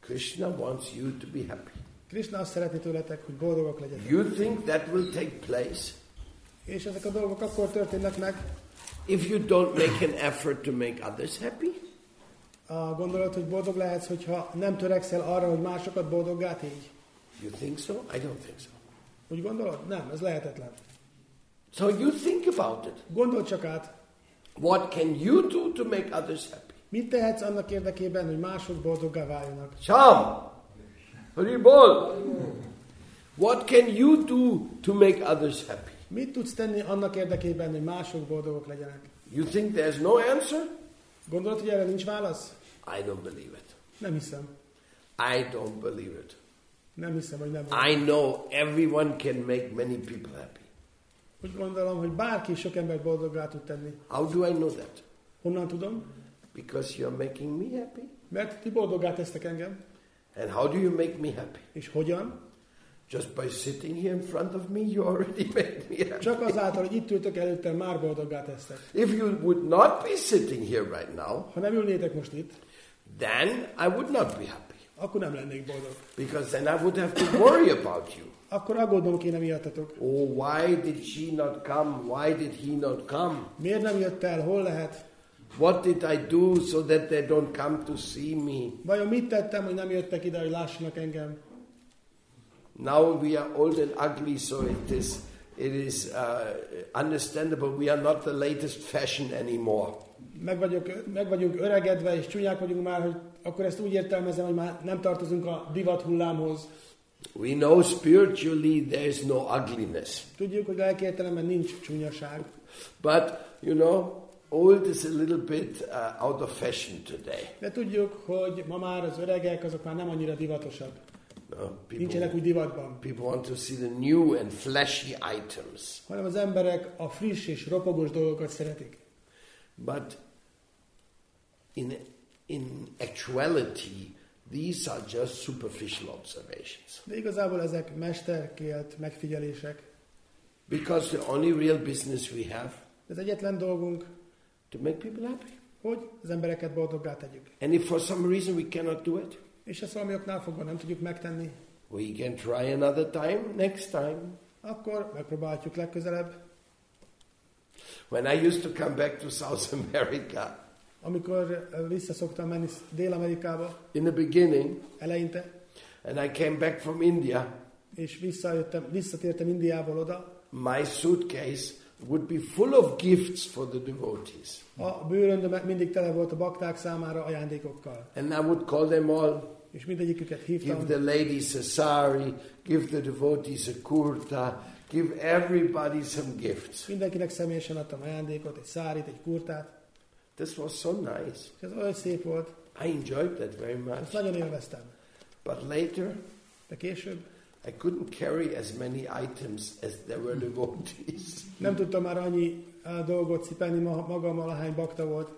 Speaker 1: Krishna wants you to be happy.
Speaker 2: Krishna azt szeretné tőletek, hogy boldogok legyetek.
Speaker 1: You think that will take place
Speaker 2: És ezek a dolgok akkor történnek meg,
Speaker 1: if you don't make an effort to make others happy?
Speaker 2: a gondolat, hogy boldog lehetsz, hogyha nem törekszel arra, hogy másokat boldoggá tégy.
Speaker 1: You think so? I don't think so.
Speaker 2: Úgy gondolod? Nem, ez lehetetlen.
Speaker 1: So you think about it.
Speaker 2: Gondold csak át,
Speaker 1: What can you do to make others happy?
Speaker 2: Mit tehetsz annak érdekében, hogy mások boldoggá váljanak.
Speaker 1: Sham, Haribol. What can you do to make others happy?
Speaker 2: Mit tudsz tenni annak érdekében, hogy mások boldogok legyenek?
Speaker 1: You think there's no answer?
Speaker 2: Gondolod, hogy erre nincs válasz?
Speaker 1: I don't believe it.
Speaker 2: Nem hiszem.
Speaker 1: I don't believe it.
Speaker 2: Nem hiszem, hogy nem.
Speaker 1: I know everyone can make many people happy.
Speaker 2: Úgy gondolom, hogy bárki sok embert boldoggá tud tenni.
Speaker 1: How do I know that?
Speaker 2: Honnan tudom?
Speaker 1: Because you're making me happy.
Speaker 2: Mert ti boldoggá tesztek engem.
Speaker 1: And how do you make me happy?
Speaker 2: És hogyan?
Speaker 1: Just by sitting here in front of me, you already <laughs> made me happy.
Speaker 2: Csak azáltal, hogy itt ültök előttem, már boldoggá tesztek.
Speaker 1: If you would not be sitting here right now,
Speaker 2: Ha nem ülnétek most itt,
Speaker 1: then I would not be happy.
Speaker 2: akkor nem lennék boldog.
Speaker 1: Because then I would have to worry about you.
Speaker 2: Akkor aggódnom kéne miattatok.
Speaker 1: Oh, why did she not come? Why did he not come?
Speaker 2: Miért nem jött el? Hol lehet?
Speaker 1: What did I do so that they don't come to see me?
Speaker 2: Vajon mit tettem, hogy nem jöttek ide, hogy lássanak engem?
Speaker 1: Now we are old and ugly, so it is, it is uh, understandable. We are not the latest fashion anymore.
Speaker 2: Meg, vagyok, meg vagyunk öregedve, és csúnyák vagyunk már, hogy akkor ezt úgy értelmezem, hogy már nem tartozunk a divat hullámhoz.
Speaker 1: We know spiritually there is no ugliness.
Speaker 2: Tudjuk, hogy lelki értelemben nincs csúnyaság.
Speaker 1: But, you know, old is a little bit uh, out of fashion today.
Speaker 2: De tudjuk, hogy ma már az öregek azok már nem annyira divatosak.
Speaker 1: No,
Speaker 2: nincsenek
Speaker 1: people,
Speaker 2: úgy divatban,
Speaker 1: people want to see the new and flashy items.
Speaker 2: hanem az emberek a friss és ropogós dolgokat szeretik.
Speaker 1: But in, in actuality, these are just superficial observations.
Speaker 2: De igazából ezek mesterkélt megfigyelések.
Speaker 1: Because the only real business we have
Speaker 2: Ez egyetlen dolgunk,
Speaker 1: to make people happy.
Speaker 2: hogy az embereket boldoggá tegyük.
Speaker 1: And if for some reason we cannot do it,
Speaker 2: És ezt valami oknál fogva nem tudjuk megtenni,
Speaker 1: we can try another time, next time.
Speaker 2: akkor megpróbáljuk legközelebb.
Speaker 1: When I used to come back to South <laughs> America,
Speaker 2: Amikor ö, vissza szoktam menni Dél-Amerikába
Speaker 1: in the beginning,
Speaker 2: eleinte,
Speaker 1: and I came back from India,
Speaker 2: és visszajöttem, visszatértem Indiából oda,
Speaker 1: my suitcase would be full of gifts for the devotees.
Speaker 2: a bőröndöm mindig tele volt a bakták számára ajándékokkal.
Speaker 1: And I would call them all,
Speaker 2: És mindegyiküket
Speaker 1: give
Speaker 2: hívtam,
Speaker 1: the ladies a sari, give the devotees a kurta, give everybody some gifts.
Speaker 2: mindenkinek személyesen adtam ajándékot, egy szárit, egy kurtát,
Speaker 1: This was so nice.
Speaker 2: ez olyan szép volt,
Speaker 1: I enjoyed that very
Speaker 2: ezt
Speaker 1: much.
Speaker 2: nagyon élveztem.
Speaker 1: But later,
Speaker 2: De később
Speaker 1: I couldn't carry as many items as there were devotees. <laughs>
Speaker 2: nem tudtam már annyi á, dolgot cipelni ma- magammal, ahány bakta volt.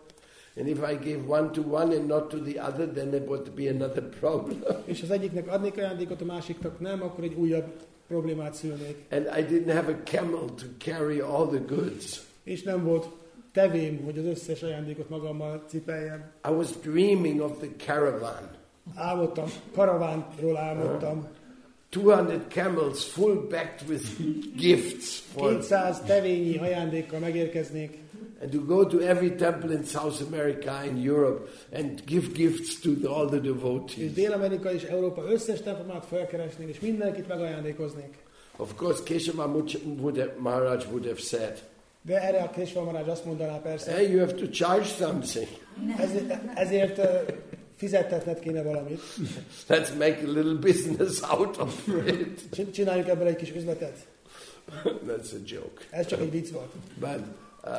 Speaker 1: And if I gave one to one and not to the other, then there would be another problem. <laughs>
Speaker 2: És az egyiknek adnék ajándékot, a másiknak nem, akkor egy újabb problémát szülnék.
Speaker 1: And I didn't have a camel to carry all the goods.
Speaker 2: És nem volt tevém, hogy az összes ajándékot magammal cipeljem.
Speaker 1: I was dreaming of the caravan.
Speaker 2: Álmodtam, karavánról álmodtam.
Speaker 1: 200 camels full backed with gifts for,
Speaker 2: 200 tevényi ajándékkal megérkeznék,
Speaker 1: and to go to every temple in South America in Europe and give gifts to the, all the
Speaker 2: és
Speaker 1: devotees.
Speaker 2: Dél-Amerika és Európa összes templomát felkeresnék, és mindenkit megajándékoznék.
Speaker 1: Of course, have, Maharaj would have said,
Speaker 2: De erre a Krisvalmarács azt mondaná persze,
Speaker 1: hey, you have to charge something.
Speaker 2: ezért, ezért ö, fizettetned kéne valamit.
Speaker 1: Let's make a little business out of it.
Speaker 2: Csin- Csináljuk ebből egy kis üzletet.
Speaker 1: That's a joke.
Speaker 2: Ez csak egy vicc volt.
Speaker 1: But, uh,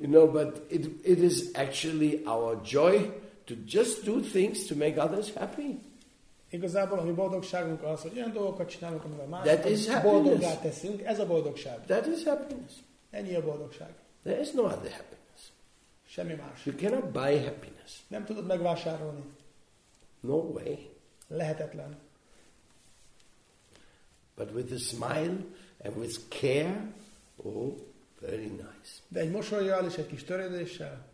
Speaker 1: you know, but it, it is actually our joy to just do things to make others happy.
Speaker 2: Igazából a mi boldogságunk az, hogy olyan dolgokat csinálunk, amivel
Speaker 1: That is
Speaker 2: másokat
Speaker 1: happiness.
Speaker 2: boldoggá teszünk. Ez a boldogság.
Speaker 1: That is happiness.
Speaker 2: Ennyi a boldogság.
Speaker 1: There is no other happiness.
Speaker 2: Semmi más.
Speaker 1: You cannot buy happiness.
Speaker 2: Nem tudod megvásárolni.
Speaker 1: No way.
Speaker 2: Lehetetlen.
Speaker 1: But with a smile and with care, oh, very nice.
Speaker 2: De egy mosolyjal és egy kis törődéssel.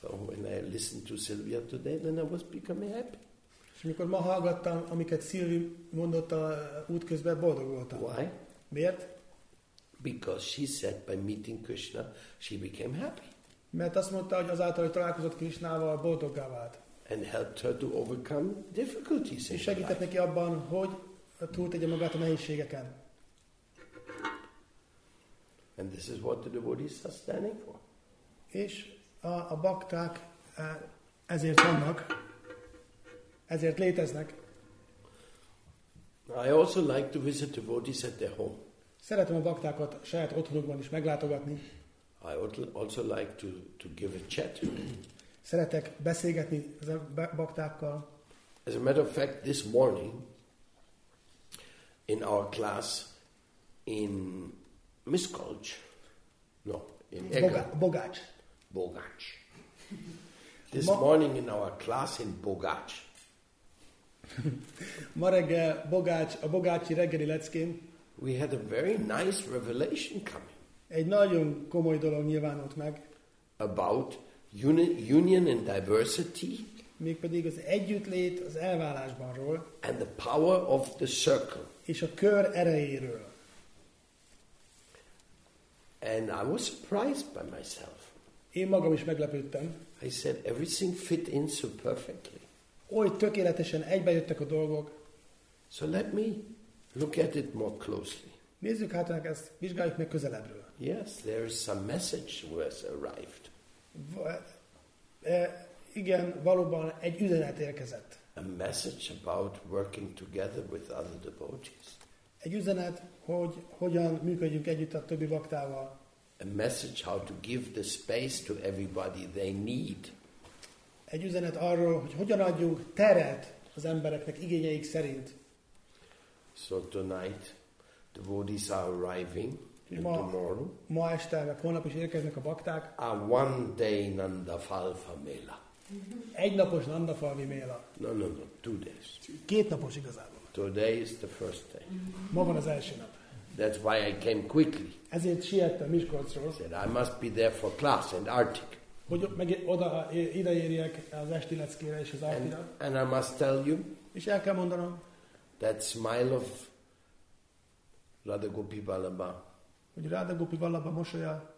Speaker 1: So when I listened to Sylvia today, then I was becoming happy.
Speaker 2: És amikor ma hallgattam, amiket Szilvi mondott a útközben, boldog voltam.
Speaker 1: Why?
Speaker 2: Miért?
Speaker 1: Because she said by meeting Krishna, she became happy
Speaker 2: Mert azt mondta, hogy azáltal, hogy találkozott Krisnával, boldoggá vált.
Speaker 1: and helped her to overcome difficulties
Speaker 2: És segített neki abban, hogy túltegye magát a nehézségeken.
Speaker 1: And this is what the devotees are standing for.
Speaker 2: És a, a bakták eh, ezért vannak, ezért léteznek.
Speaker 1: I also like to visit devotees at their home.
Speaker 2: Szeretem a baktákat saját otthonukban is meglátogatni.
Speaker 1: I also- like to, to give a chat.
Speaker 2: Szeretek beszélgetni az a ba- baktákkal.
Speaker 1: As a matter of fact, this morning in our class in Miskolc, no, in Eger,
Speaker 2: bogács.
Speaker 1: Bogac. This
Speaker 2: Ma-
Speaker 1: morning in our class in Bogac, <laughs>
Speaker 2: Ma reggel Bogács, a Bogácsi reggeli leckén
Speaker 1: we had a very nice revelation coming
Speaker 2: egy nagyon komoly dolog nyilvánult meg,
Speaker 1: about uni- union and diversity
Speaker 2: mégpedig az együttlét az elválásbanról
Speaker 1: and the power of the circle.
Speaker 2: és a kör erejéről.
Speaker 1: And I was surprised by myself.
Speaker 2: Én magam is meglepődtem,
Speaker 1: I said, everything fit in so perfectly.
Speaker 2: oly tökéletesen egybejöttek a dolgok.
Speaker 1: So let me look at it more closely.
Speaker 2: Nézzük hát meg ezt, vizsgáljuk meg közelebbről.
Speaker 1: Yes, there is some message was arrived.
Speaker 2: Va- e, igen, valóban egy üzenet érkezett.
Speaker 1: A message about working together with other devotees.
Speaker 2: Egy üzenet, hogy hogyan működjünk együtt a többi baktával.
Speaker 1: A message how to give the space to everybody they need.
Speaker 2: Egy üzenet arról, hogy hogyan adjunk teret az embereknek igényeik szerint.
Speaker 1: So tonight, devotees are arriving, and
Speaker 2: Ma-
Speaker 1: tomorrow,
Speaker 2: Ma este, meg holnap is érkeznek a bakták.
Speaker 1: a one day Nanda Falfa Mela.
Speaker 2: Egy napos Nandafalvi Méla.
Speaker 1: No, no, no, two days.
Speaker 2: Két napos igazából.
Speaker 1: Today is the first day.
Speaker 2: Ma van az első nap.
Speaker 1: That's why I came quickly.
Speaker 2: Ezért siettem Miskolcról,
Speaker 1: Said I must be there for class and Arctic.
Speaker 2: hogy meg oda ideérjek az esti leckére és az
Speaker 1: And,
Speaker 2: artira.
Speaker 1: and I must tell you,
Speaker 2: És el kell mondanom,
Speaker 1: that smile of Radha Gopi Vallabha,
Speaker 2: hogy Ráda Gopi Vallabha mosolya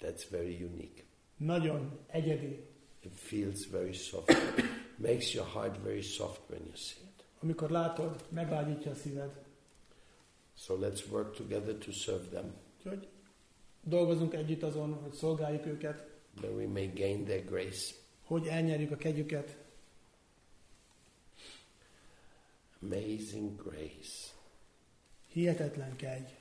Speaker 1: that's very unique.
Speaker 2: nagyon egyedi,
Speaker 1: It feels very soft. <coughs> Makes your heart very soft when you see it.
Speaker 2: amikor látod, meglágyítja a szíved.
Speaker 1: So let's work together to serve them,
Speaker 2: Úgyhogy dolgozunk együtt azon, hogy szolgáljuk őket,
Speaker 1: that we may gain their grace.
Speaker 2: hogy elnyerjük a kegyüket.
Speaker 1: Amazing grace.
Speaker 2: Hihetetlen kegy.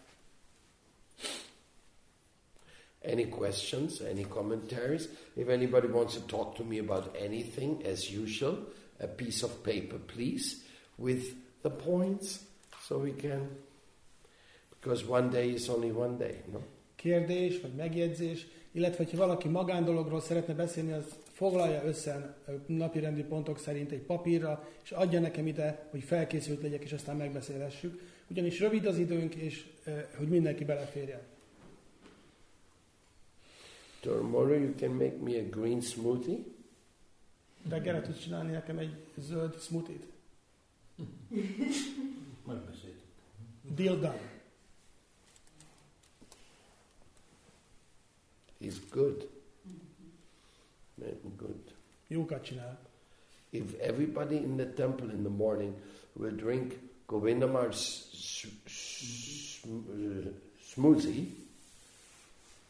Speaker 1: Any questions, any commentaries? If anybody wants to talk to me about anything, as usual, a piece of paper, please, with the points, so we can. Because one day is only one day, no?
Speaker 2: Kérdés, vagy megjegyzés, illetve ha valaki magándologról szeretne beszélni, az foglalja össze napi rendi pontok szerint egy papírra, és adja nekem ide, hogy felkészült legyek, és aztán megbeszélhessük. Ugyanis rövid az időnk, és hogy mindenki beleférjen.
Speaker 1: Tomorrow you can make me a green smoothie.
Speaker 2: Reggelre tudsz csinálni nekem egy zöld smoothie-t? <laughs>
Speaker 3: Megbeszéltük.
Speaker 2: Deal done.
Speaker 1: He's good. Good.
Speaker 2: Jókat csinál.
Speaker 1: If everybody in the temple in the morning will drink Govindamar's smoothie,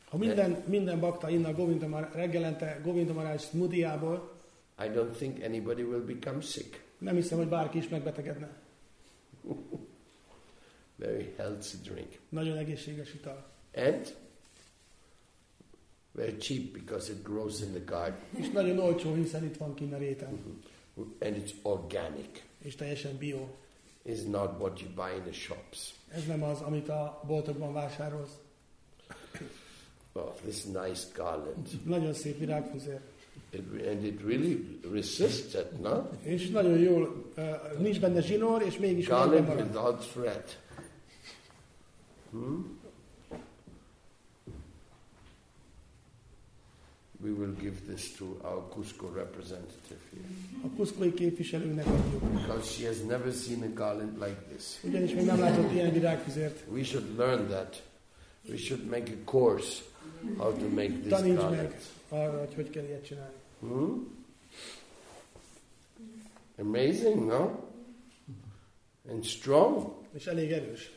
Speaker 2: Ha minden, minden bakta inna Govindamar, reggelente Govindamarás smoothie-ából,
Speaker 1: I don't think anybody will become sick.
Speaker 2: nem hiszem, hogy bárki is megbetegedne. <laughs>
Speaker 1: Very healthy drink.
Speaker 2: Nagyon egészséges ital.
Speaker 1: And very cheap because it grows in the garden.
Speaker 2: És nagyon olcsó, hiszen itt van kinn a réten.
Speaker 1: And it's organic.
Speaker 2: És teljesen bio.
Speaker 1: It's not what you buy in the shops.
Speaker 2: Ez nem az, amit a boltokban vásárolsz.
Speaker 1: Oh, this nice garland.
Speaker 2: Nagyon szép virágfüzér.
Speaker 1: It, and it really resists it, no?
Speaker 2: És nagyon jól, uh, nincs benne zsinór, és mégis
Speaker 1: Garland without thread. Hmm? We will give this to our Cusco representative here.
Speaker 2: A puszkói képviselőnek adjuk.
Speaker 1: Because she has never seen a garland like this.
Speaker 2: Ugyanis még nem látott ilyen virágfüzért.
Speaker 1: We should learn that. We should make a course how to make this
Speaker 2: Taníts
Speaker 1: garland.
Speaker 2: meg arra, hogy hogy kell ilyet csinálni.
Speaker 1: Hmm? Amazing, no? And strong.
Speaker 2: És elég erős.